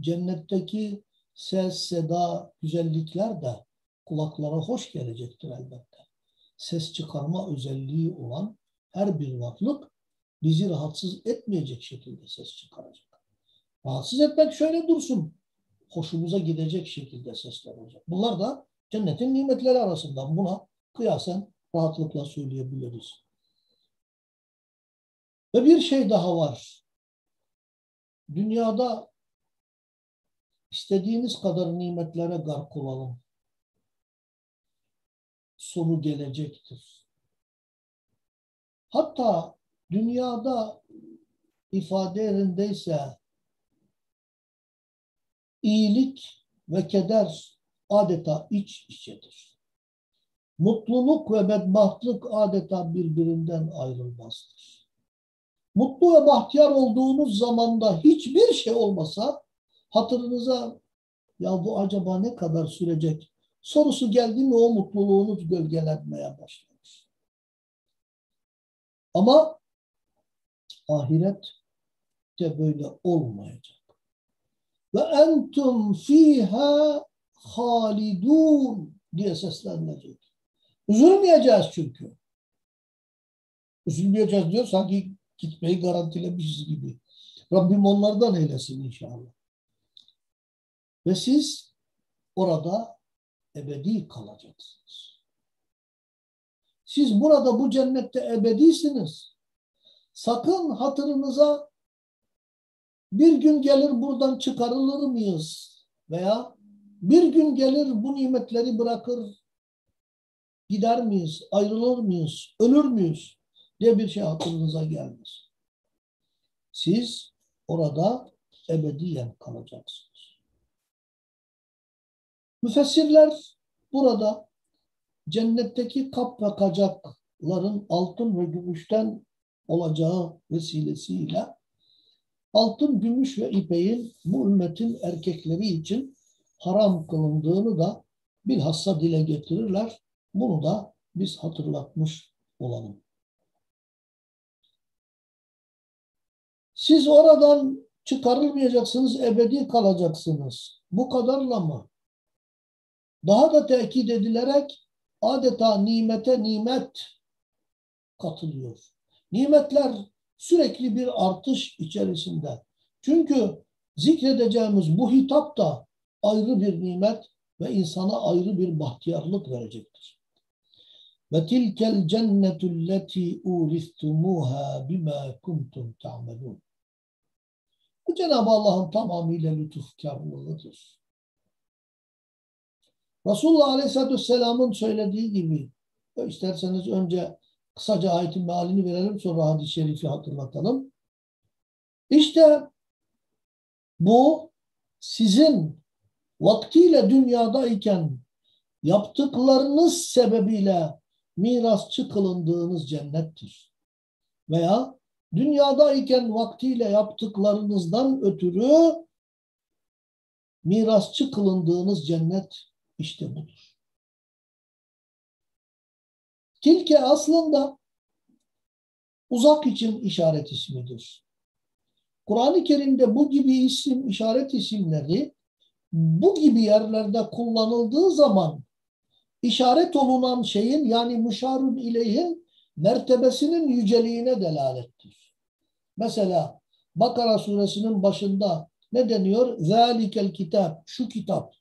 Cennetteki ses, seda, güzellikler de kulaklara hoş gelecektir elbette. Ses çıkarma özelliği olan her bir varlık bizi rahatsız etmeyecek şekilde ses çıkaracak. Rahatsız etmek şöyle dursun. Hoşumuza gidecek şekilde sesler olacak. Bunlar da cennetin nimetleri arasından. Buna kıyasen rahatlıkla söyleyebiliriz. Ve bir şey daha var. Dünyada istediğiniz kadar nimetlere gark olalım. Sonu gelecektir. Hatta dünyada ifade yerindeyse iyilik ve keder adeta iç içedir. Mutluluk ve bedbahtlık adeta birbirinden ayrılmazdır. Mutlu ve bahtiyar olduğunuz zamanda hiçbir şey olmasa hatırınıza ya bu acaba ne kadar sürecek sorusu geldi mi o mutluluğunuz gölgelenmeye başlar. Ama ahiret de böyle olmayacak ve entum fiha halidun diye seslenecek. Üzülmeyeceğiz çünkü. Üzülmeyeceğiz diyor sanki gitmeyi garantilemişiz gibi. Rabbim onlardan eylesin inşallah. Ve siz orada ebedi kalacaksınız. Siz burada bu cennette ebedisiniz. Sakın hatırınıza bir gün gelir buradan çıkarılır mıyız? Veya bir gün gelir bu nimetleri bırakır gider miyiz? Ayrılır mıyız? Ölür müyüz? Diye bir şey aklınıza gelmez. Siz orada ebediyen kalacaksınız. Müfessirler burada cennetteki kap ve kacakların altın ve gümüşten olacağı vesilesiyle altın, gümüş ve ipeğin bu ümmetin erkekleri için haram kılındığını da bilhassa dile getirirler. Bunu da biz hatırlatmış olalım. Siz oradan çıkarılmayacaksınız, ebedi kalacaksınız. Bu kadarla mı? Daha da tekit edilerek adeta nimete nimet katılıyor. Nimetler sürekli bir artış içerisinde. Çünkü zikredeceğimiz bu hitap da ayrı bir nimet ve insana ayrı bir bahtiyarlık verecektir. Ve tilkel cennetu lleti uristumuha bima kuntum ta'melun. Cenab-ı Allah'ın tamamıyla lütufkarlığıdır. Resulullah Aleyhisselatü Vesselam'ın söylediği gibi isterseniz önce kısaca ayetin mealini verelim sonra hadis-i şerifi hatırlatalım. İşte bu sizin vaktiyle dünyadayken yaptıklarınız sebebiyle mirasçı kılındığınız cennettir. Veya dünyadayken vaktiyle yaptıklarınızdan ötürü mirasçı kılındığınız cennet işte budur. Tilke aslında uzak için işaret ismidir. Kur'an-ı Kerim'de bu gibi isim, işaret isimleri bu gibi yerlerde kullanıldığı zaman işaret olunan şeyin yani müşarun ileyhin mertebesinin yüceliğine delalettir. Mesela Bakara suresinin başında ne deniyor? Zalikel kitap, şu kitap.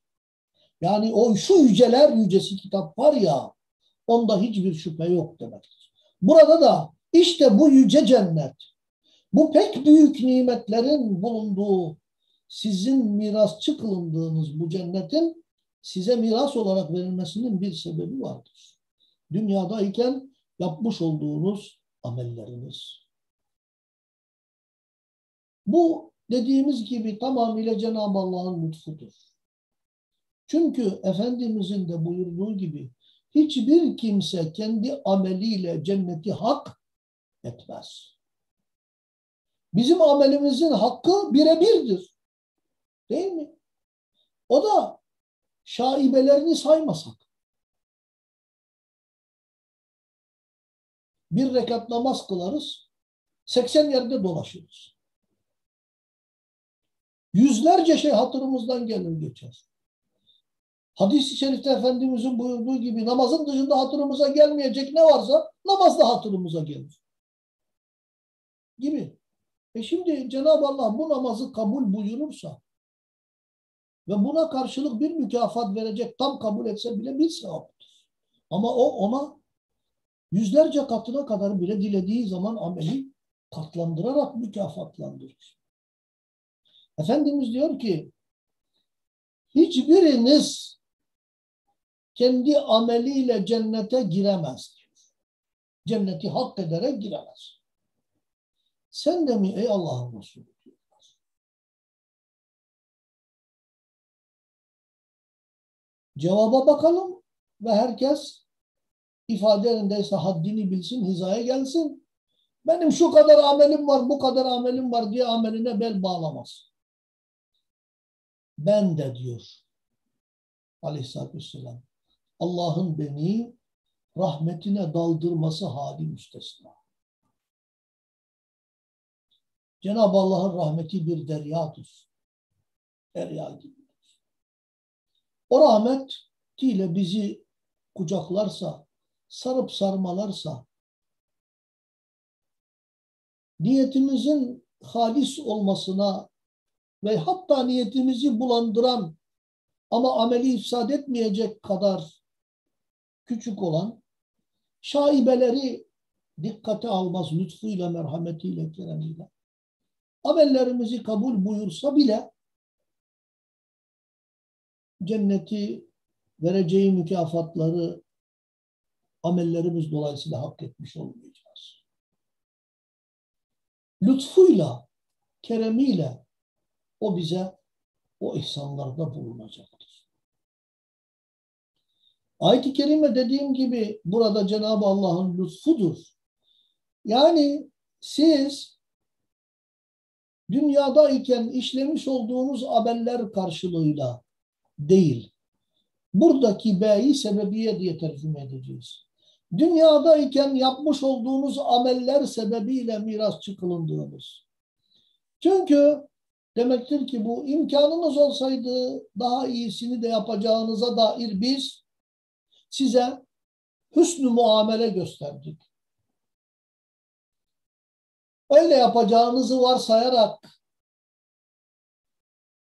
Yani o şu yüceler yücesi kitap var ya onda hiçbir şüphe yok demektir. Burada da işte bu yüce cennet, bu pek büyük nimetlerin bulunduğu sizin mirasçı kılındığınız bu cennetin size miras olarak verilmesinin bir sebebi vardır. Dünyadayken yapmış olduğunuz amelleriniz. Bu dediğimiz gibi tamamıyla Cenab-ı Allah'ın lütfudur. Çünkü Efendimizin de buyurduğu gibi hiçbir kimse kendi ameliyle cenneti hak etmez. Bizim amelimizin hakkı birebirdir. Değil mi? O da şaibelerini saymasak. Bir rekat namaz kılarız, 80 yerde dolaşırız. Yüzlerce şey hatırımızdan gelir geçer. Hadis-i şerifte Efendimizin buyurduğu gibi namazın dışında hatırımıza gelmeyecek ne varsa namaz da hatırımıza gelir. Gibi. E şimdi Cenab-ı Allah bu namazı kabul buyurursa ve buna karşılık bir mükafat verecek tam kabul etse bile bir sevaptır. Ama o ona yüzlerce katına kadar bile dilediği zaman ameli katlandırarak mükafatlandırır. Efendimiz diyor ki hiçbiriniz kendi ameliyle cennete giremez diyor. Cenneti hak ederek giremez. Sen de mi ey Allah'ın Resulü diyorlar. Cevaba bakalım ve herkes ifade yerindeyse haddini bilsin, hizaya gelsin. Benim şu kadar amelim var, bu kadar amelim var diye ameline bel bağlamaz. Ben de diyor aleyhissalatü vesselam Allah'ın beni rahmetine daldırması hali müstesna. Cenab-ı Allah'ın rahmeti bir deryadır. Derya gibidir. O rahmetiyle bizi kucaklarsa, sarıp sarmalarsa, niyetimizin halis olmasına ve hatta niyetimizi bulandıran ama ameli ifsad etmeyecek kadar küçük olan şaibeleri dikkate almaz lütfuyla, merhametiyle, keremiyle. Amellerimizi kabul buyursa bile cenneti vereceği mükafatları amellerimiz dolayısıyla hak etmiş olmayacağız. Lütfuyla, keremiyle o bize o ihsanlarda bulunacaktır. Ayet-i Kerime dediğim gibi burada Cenab-ı Allah'ın lütfudur. Yani siz dünyadayken işlemiş olduğunuz ameller karşılığıyla değil. Buradaki B'yi sebebiye diye tercüme edeceğiz. Dünyadayken yapmış olduğunuz ameller sebebiyle miras çıkılındığınız. Çünkü demektir ki bu imkanınız olsaydı daha iyisini de yapacağınıza dair biz size hüsnü muamele gösterdik. Öyle yapacağınızı varsayarak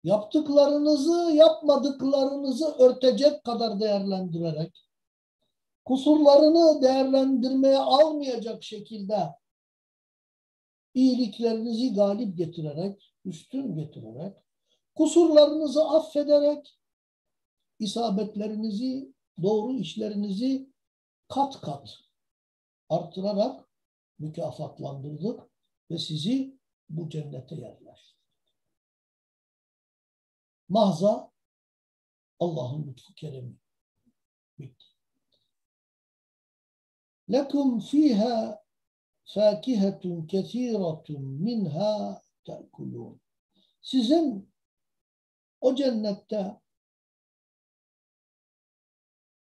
yaptıklarınızı yapmadıklarınızı örtecek kadar değerlendirerek kusurlarını değerlendirmeye almayacak şekilde iyiliklerinizi galip getirerek, üstün getirerek, kusurlarınızı affederek, isabetlerinizi, doğru işlerinizi kat kat artırarak mükafatlandırdık ve sizi bu cennete yerleştirdik. Mahza Allah'ın lütfu keremi. Bitti. Lekum fiha fakihetun kethiratun minha te'kulun. Sizin o cennette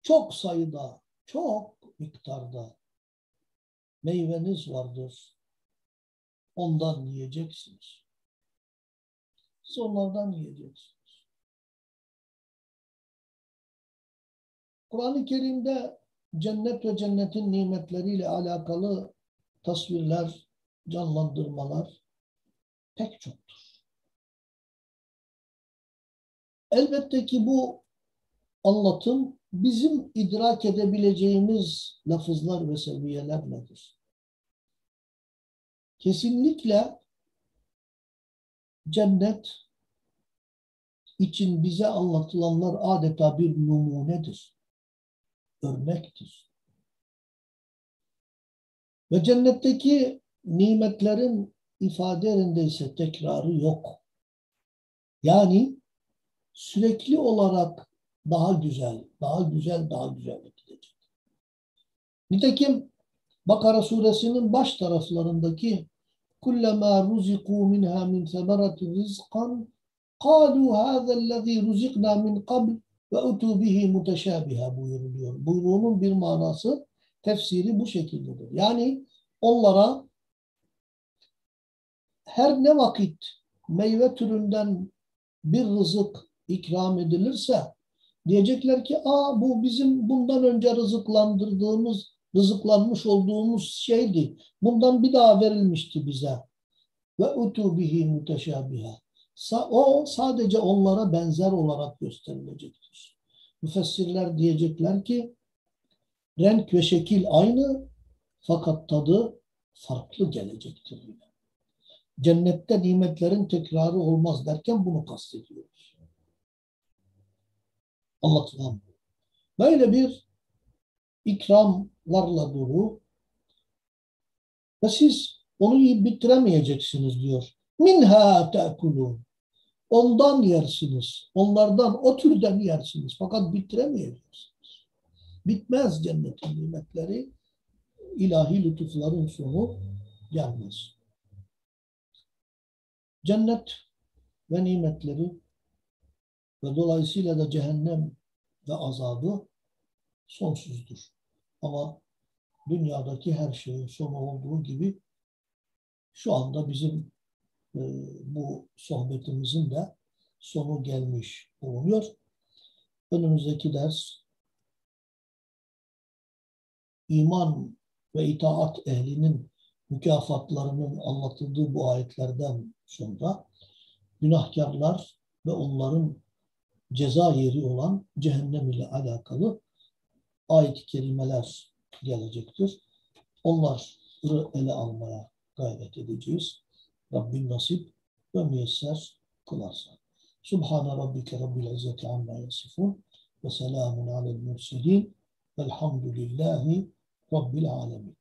çok sayıda, çok miktarda meyveniz vardır. Ondan yiyeceksiniz. Siz onlardan yiyeceksiniz. Kur'an-ı Kerim'de cennet ve cennetin nimetleriyle alakalı tasvirler, canlandırmalar pek çoktur. Elbette ki bu anlatım bizim idrak edebileceğimiz lafızlar ve seviyelerledir. Kesinlikle cennet için bize anlatılanlar adeta bir numunedir örnektir. Ve cennetteki nimetlerin ifade yerindeyse tekrarı yok. Yani sürekli olarak daha güzel, daha güzel, daha güzel gidecek. Nitekim Bakara suresinin baş taraflarındaki kullama ruziku minha min semerati rizqan kalu hâzellezî ruzikna min qabl ve utu bihi muteşâbiha buyuruluyor. Buyruğunun bir manası tefsiri bu şekildedir. Yani onlara her ne vakit meyve türünden bir rızık ikram edilirse diyecekler ki aa bu bizim bundan önce rızıklandırdığımız, rızıklanmış olduğumuz şeydi. Bundan bir daha verilmişti bize. Ve utu bihi muteşabiha o sadece onlara benzer olarak gösterilecektir. Müfessirler diyecekler ki renk ve şekil aynı fakat tadı farklı gelecektir. Cennette nimetlerin tekrarı olmaz derken bunu kastediyoruz. Anlatılan Böyle bir ikramlarla dolu ve siz onu yiyip bitiremeyeceksiniz diyor. Minha te'kulun. Ondan yersiniz. Onlardan, o türden yersiniz. Fakat bitiremeyeceksiniz. Bitmez cennetin nimetleri. ilahi lütufların sonu gelmez. Cennet ve nimetleri ve dolayısıyla da cehennem ve azabı sonsuzdur. Ama dünyadaki her şeyin sonu olduğu gibi şu anda bizim e, bu sohbetimizin de sonu gelmiş bulunuyor. Önümüzdeki ders iman ve itaat ehlinin mükafatlarının anlatıldığı bu ayetlerden sonra günahkarlar ve onların ceza yeri olan cehennem ile alakalı ayet-i kerimeler gelecektir. Onları ele almaya gayret edeceğiz. Rabbim nasip ve müyesser kılarsa. Subhane Rabbike Rabbil İzzeti Amma Yasifun ve selamun alel murselin velhamdülillahi Rabbil Alemin.